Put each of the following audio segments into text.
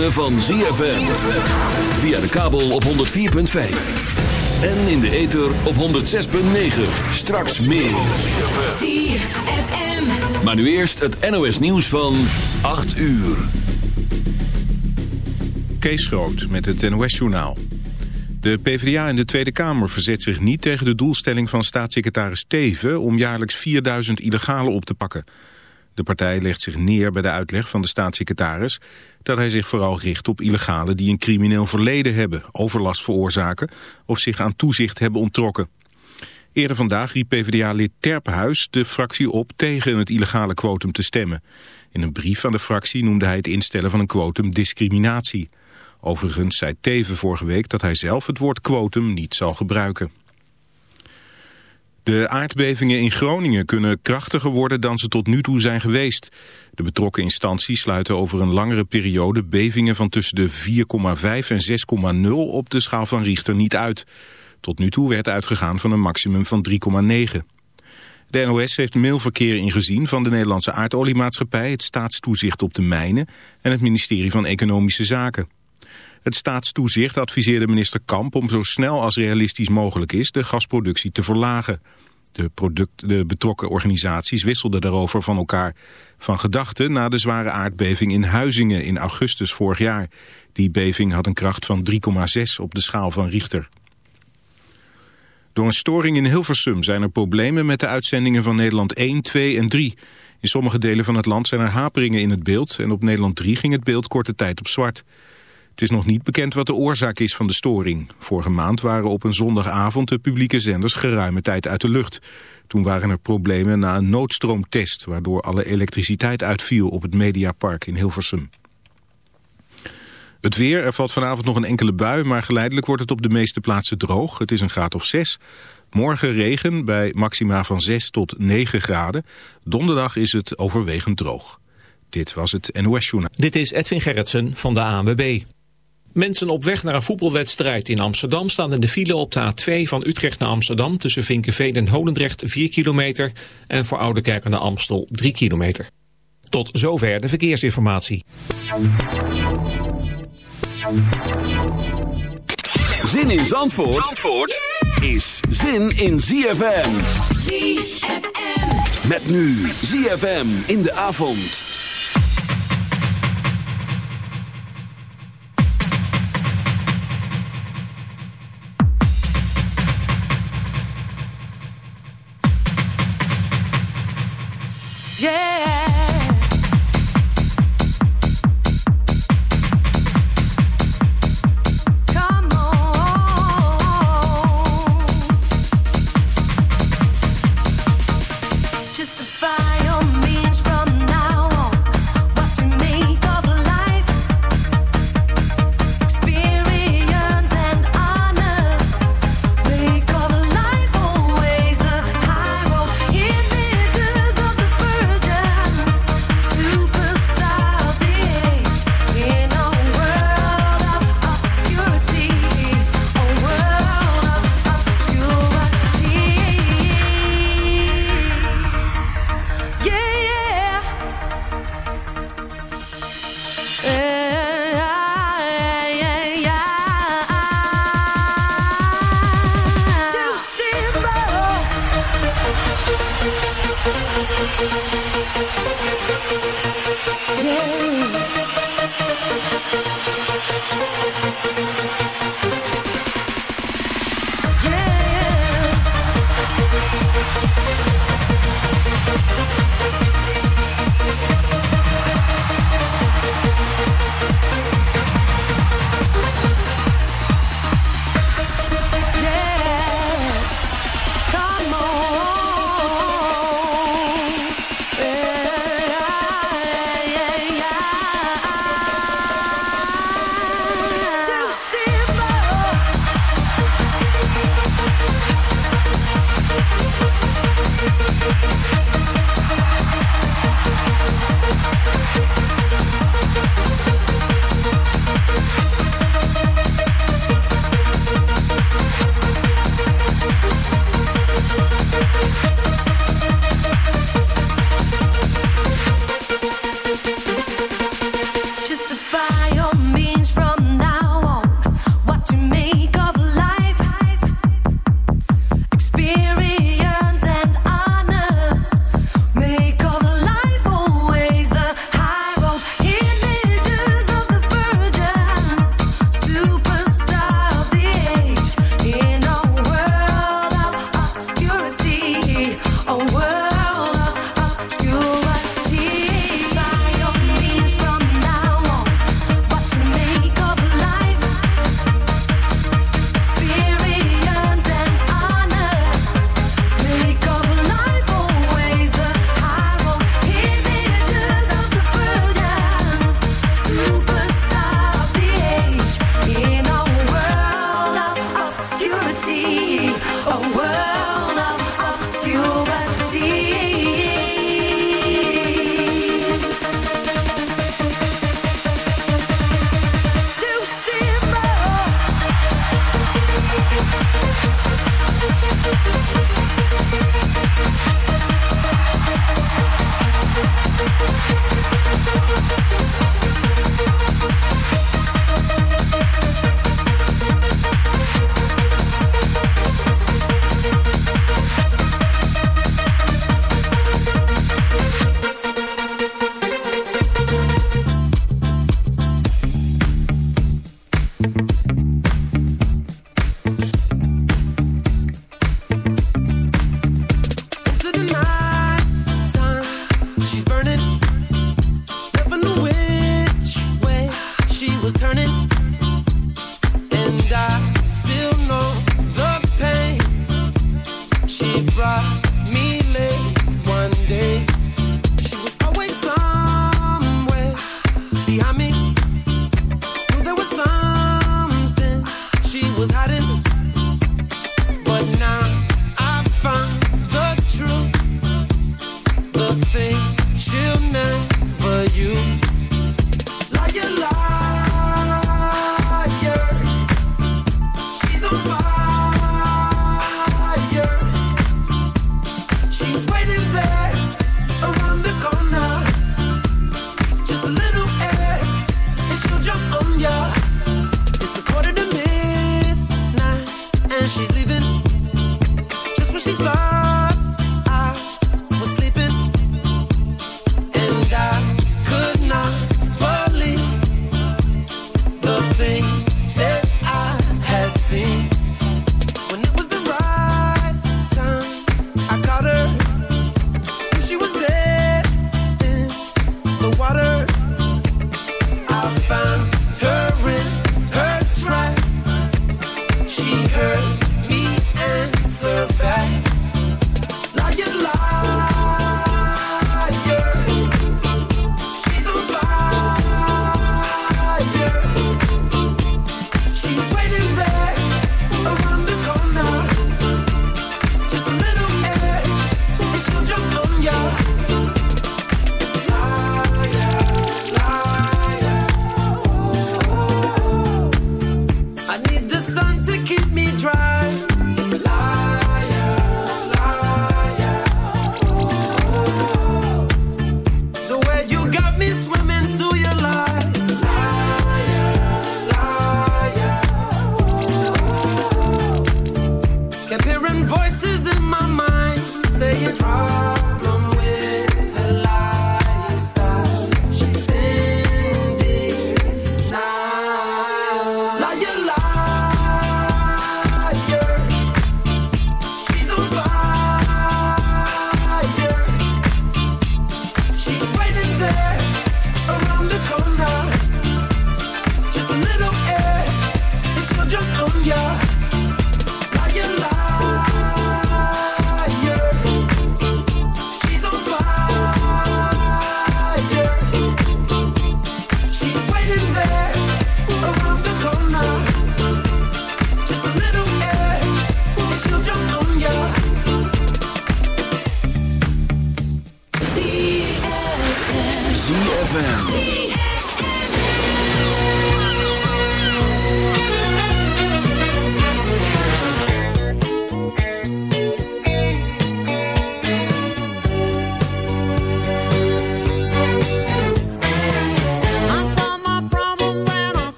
ritme van ZFM. Via de kabel op 104.5. En in de ether op 106.9. Straks meer. ZFM. Maar nu eerst het NOS nieuws van 8 uur. Kees Groot met het NOS-journaal. De PvdA in de Tweede Kamer verzet zich niet tegen de doelstelling van staatssecretaris Teven... om jaarlijks 4000 illegalen op te pakken. De partij legt zich neer bij de uitleg van de staatssecretaris... dat hij zich vooral richt op illegalen die een crimineel verleden hebben... overlast veroorzaken of zich aan toezicht hebben onttrokken. Eerder vandaag riep PvdA-lid Terphuis de fractie op tegen het illegale quotum te stemmen. In een brief aan de fractie noemde hij het instellen van een quotum discriminatie... Overigens zei Teven vorige week dat hij zelf het woord quotum niet zal gebruiken. De aardbevingen in Groningen kunnen krachtiger worden dan ze tot nu toe zijn geweest. De betrokken instanties sluiten over een langere periode bevingen van tussen de 4,5 en 6,0 op de schaal van Richter niet uit. Tot nu toe werd uitgegaan van een maximum van 3,9. De NOS heeft mailverkeer ingezien van de Nederlandse aardoliemaatschappij, het staatstoezicht op de mijnen en het ministerie van Economische Zaken. Het staatstoezicht adviseerde minister Kamp om zo snel als realistisch mogelijk is de gasproductie te verlagen. De, product, de betrokken organisaties wisselden daarover van elkaar van gedachten na de zware aardbeving in Huizingen in augustus vorig jaar. Die beving had een kracht van 3,6 op de schaal van Richter. Door een storing in Hilversum zijn er problemen met de uitzendingen van Nederland 1, 2 en 3. In sommige delen van het land zijn er haperingen in het beeld en op Nederland 3 ging het beeld korte tijd op zwart. Het is nog niet bekend wat de oorzaak is van de storing. Vorige maand waren op een zondagavond de publieke zenders geruime tijd uit de lucht. Toen waren er problemen na een noodstroomtest... waardoor alle elektriciteit uitviel op het Mediapark in Hilversum. Het weer, er valt vanavond nog een enkele bui... maar geleidelijk wordt het op de meeste plaatsen droog. Het is een graad of 6. Morgen regen bij maxima van 6 tot 9 graden. Donderdag is het overwegend droog. Dit was het NOS Journaal. Dit is Edwin Gerritsen van de ANWB. Mensen op weg naar een voetbalwedstrijd in Amsterdam staan in de file op de A2 van Utrecht naar Amsterdam tussen Vinkenveen en Holendrecht 4 kilometer en voor Oudekerk naar Amstel 3 kilometer. Tot zover de verkeersinformatie. Zin in Zandvoort, Zandvoort is zin in ZFM. ZFM. Met nu ZFM in de avond. Yeah.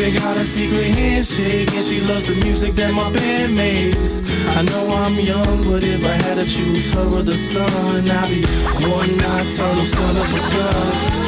Even got a secret handshake, and she loves the music that my band makes. I know I'm young, but if I had to choose her or the sun, I'd be one nocturnal son of a gun.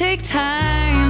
take time.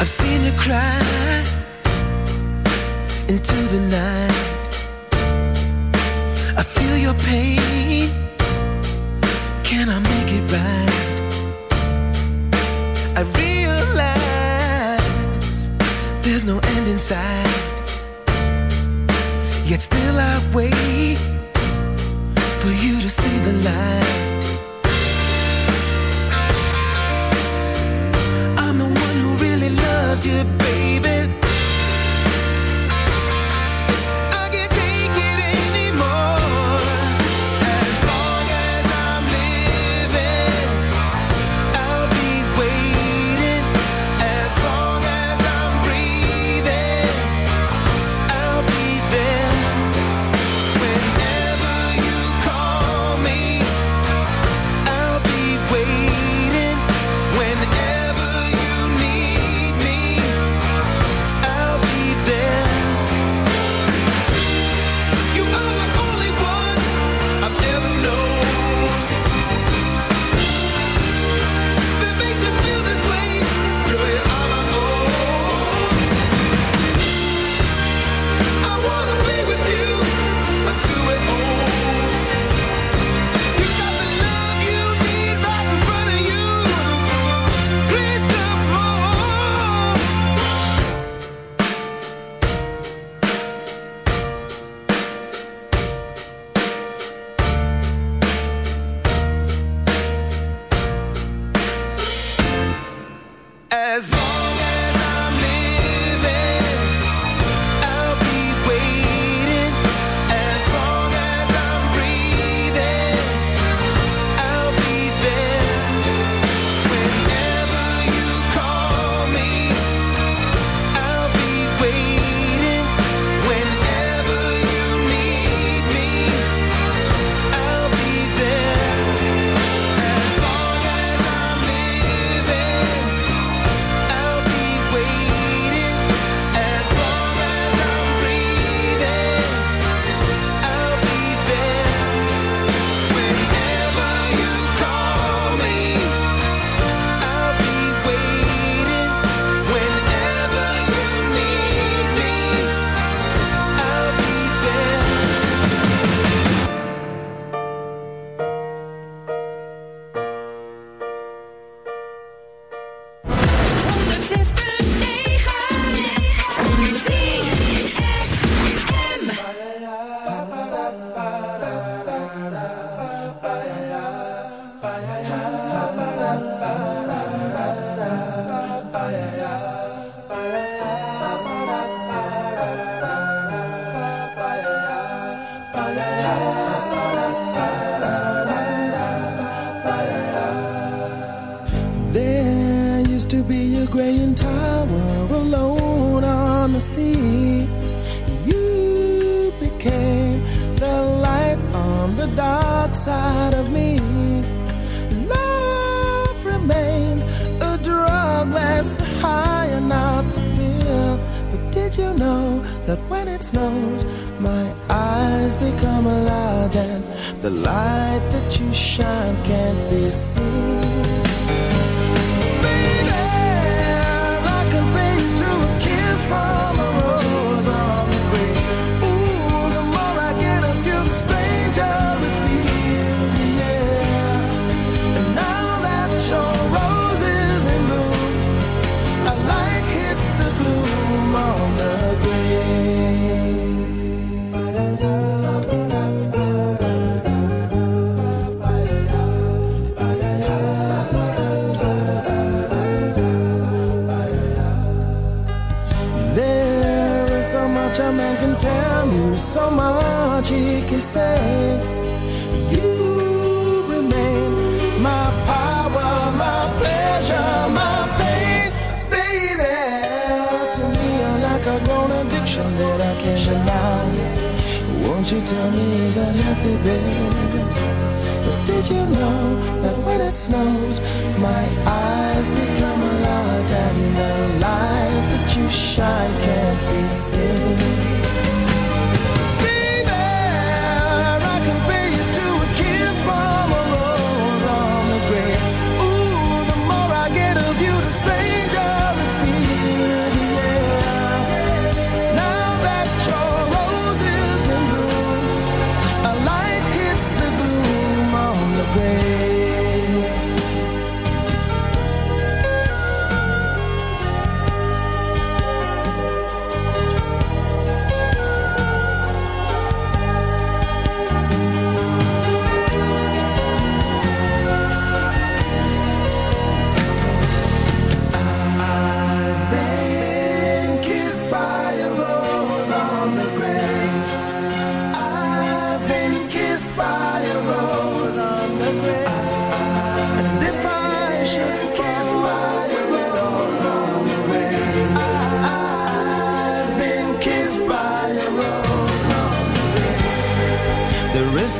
I've seen you cry into the night. I feel your pain. Can I make it right? I realize there's no end inside. Yet still I wait for you to see the light. loves you, baby.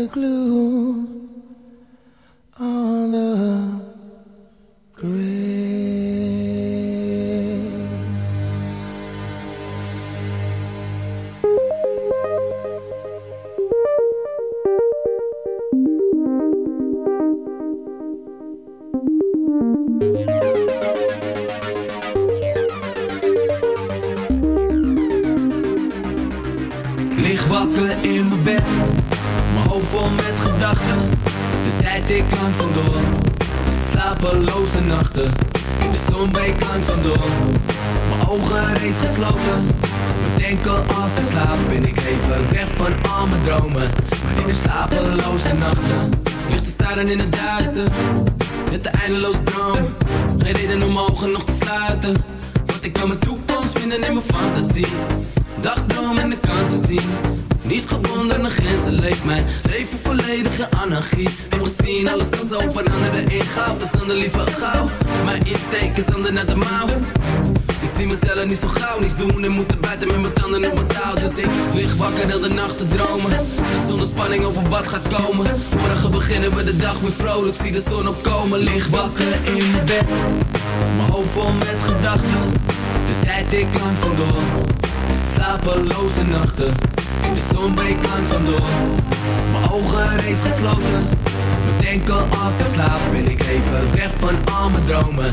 the glue. Dag weer vrolijk, zie de zon opkomen. Lig wakker in mijn bed, mijn hoofd vol met gedachten. De tijd ik langzaam door, slapeloze nachten. In de zon breekt langzaam door, mijn ogen reeds gesloten. Bedenken als ik slaap, ben ik even weg van al mijn dromen.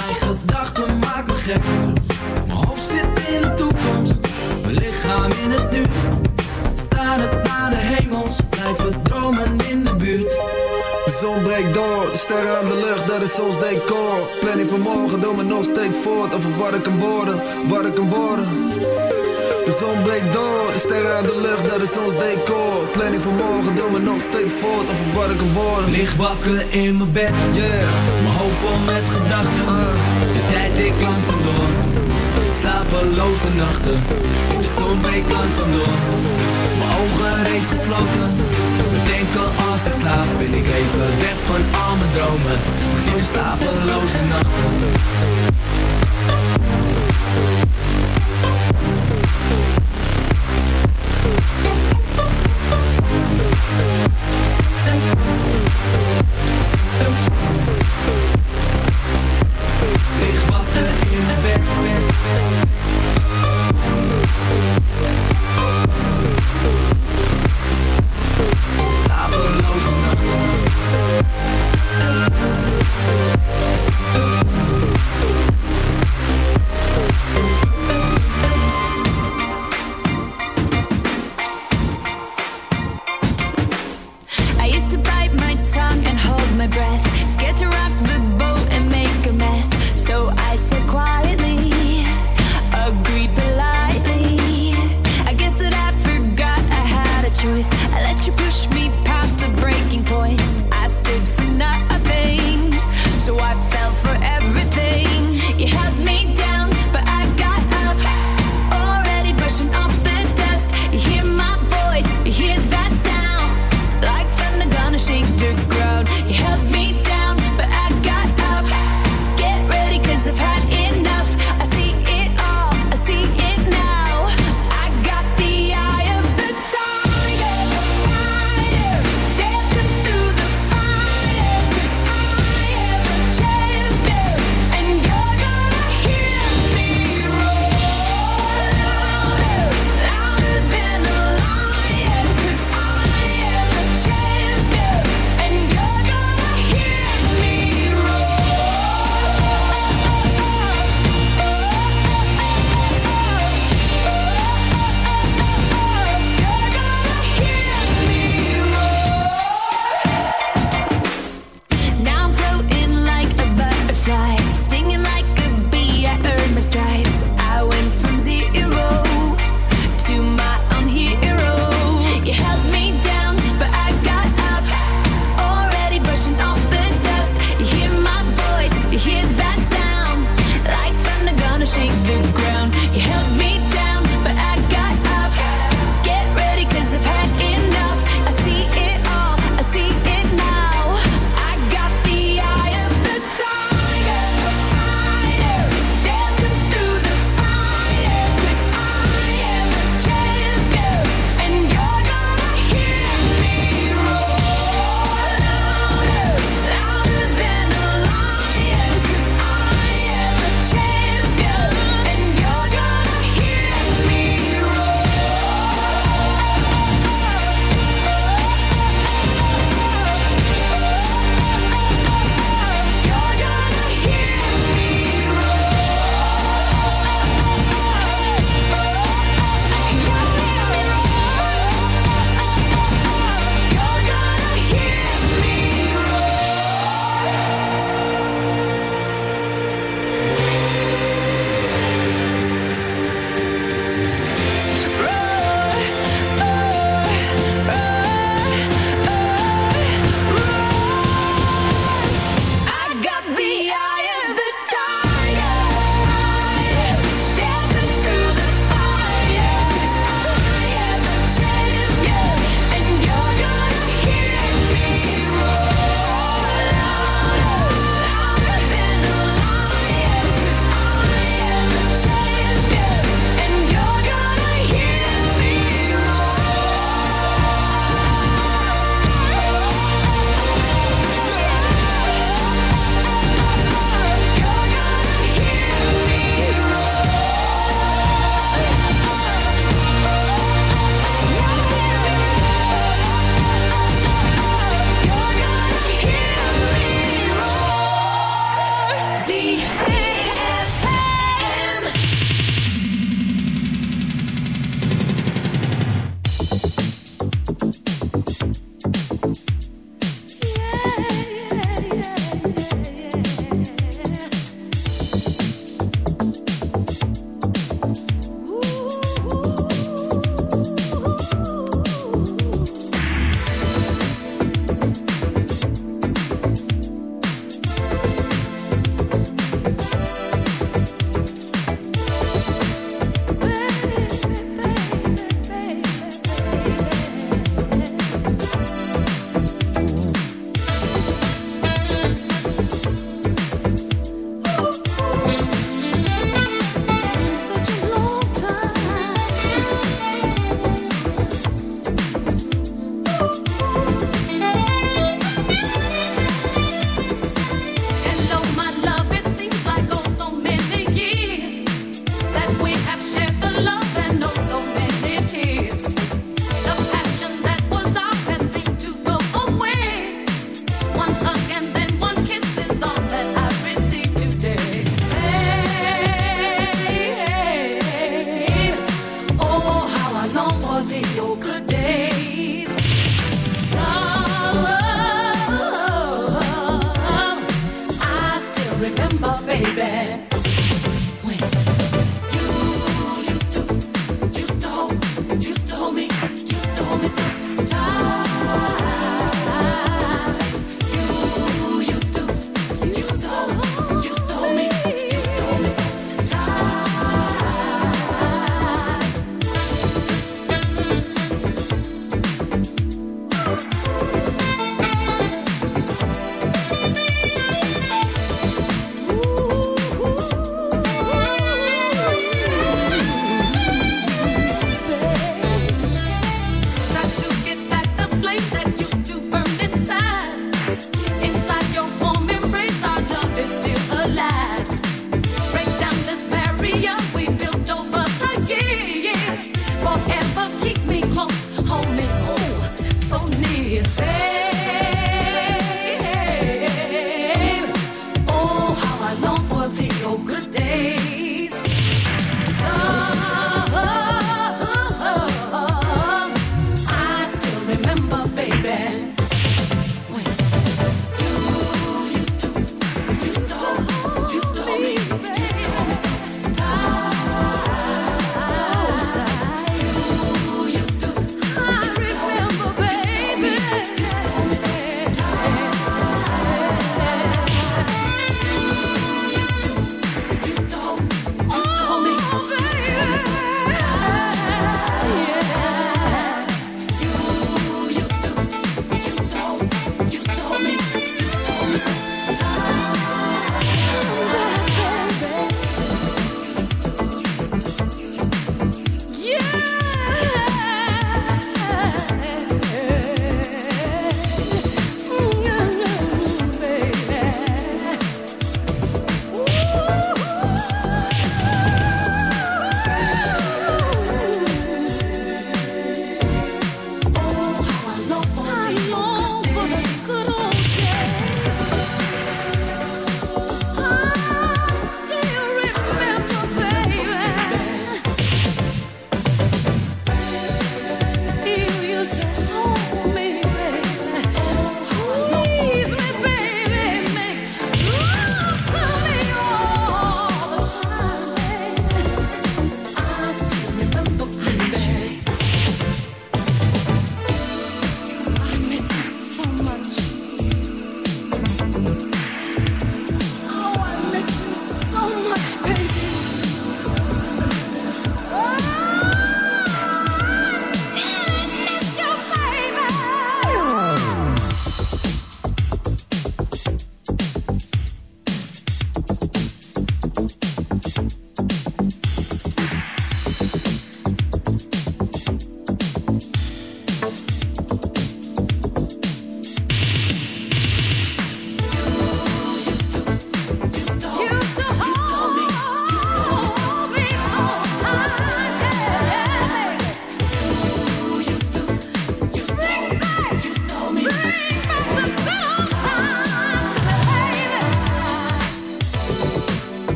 gedachten maken me gek. Mijn hoofd zit in de toekomst, mijn lichaam in het nu. Starend naar de hemels, blijven dromen in de buurt. De zon breekt door, de sterren aan de lucht, dat is ons decor. Planning van morgen, doe me nog steeds voort. Over wat ik kan worden, wat ik kan worden. De zon breekt door, de sterren aan de lucht, dat is ons decor. Planning van morgen, doe me nog steeds voort. Over wat ik kan worden. Lig wakker in mijn bed, Yeah, mijn hoofd vol met gedachten. Tijd ik langzaam door, slapeloze nachten. De zon breekt langzaam door, mijn ogen reeds gesloten. Bedenken als ik slaap, ben ik even weg van al mijn dromen. Heb slapeloze nachten.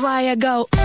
why I go.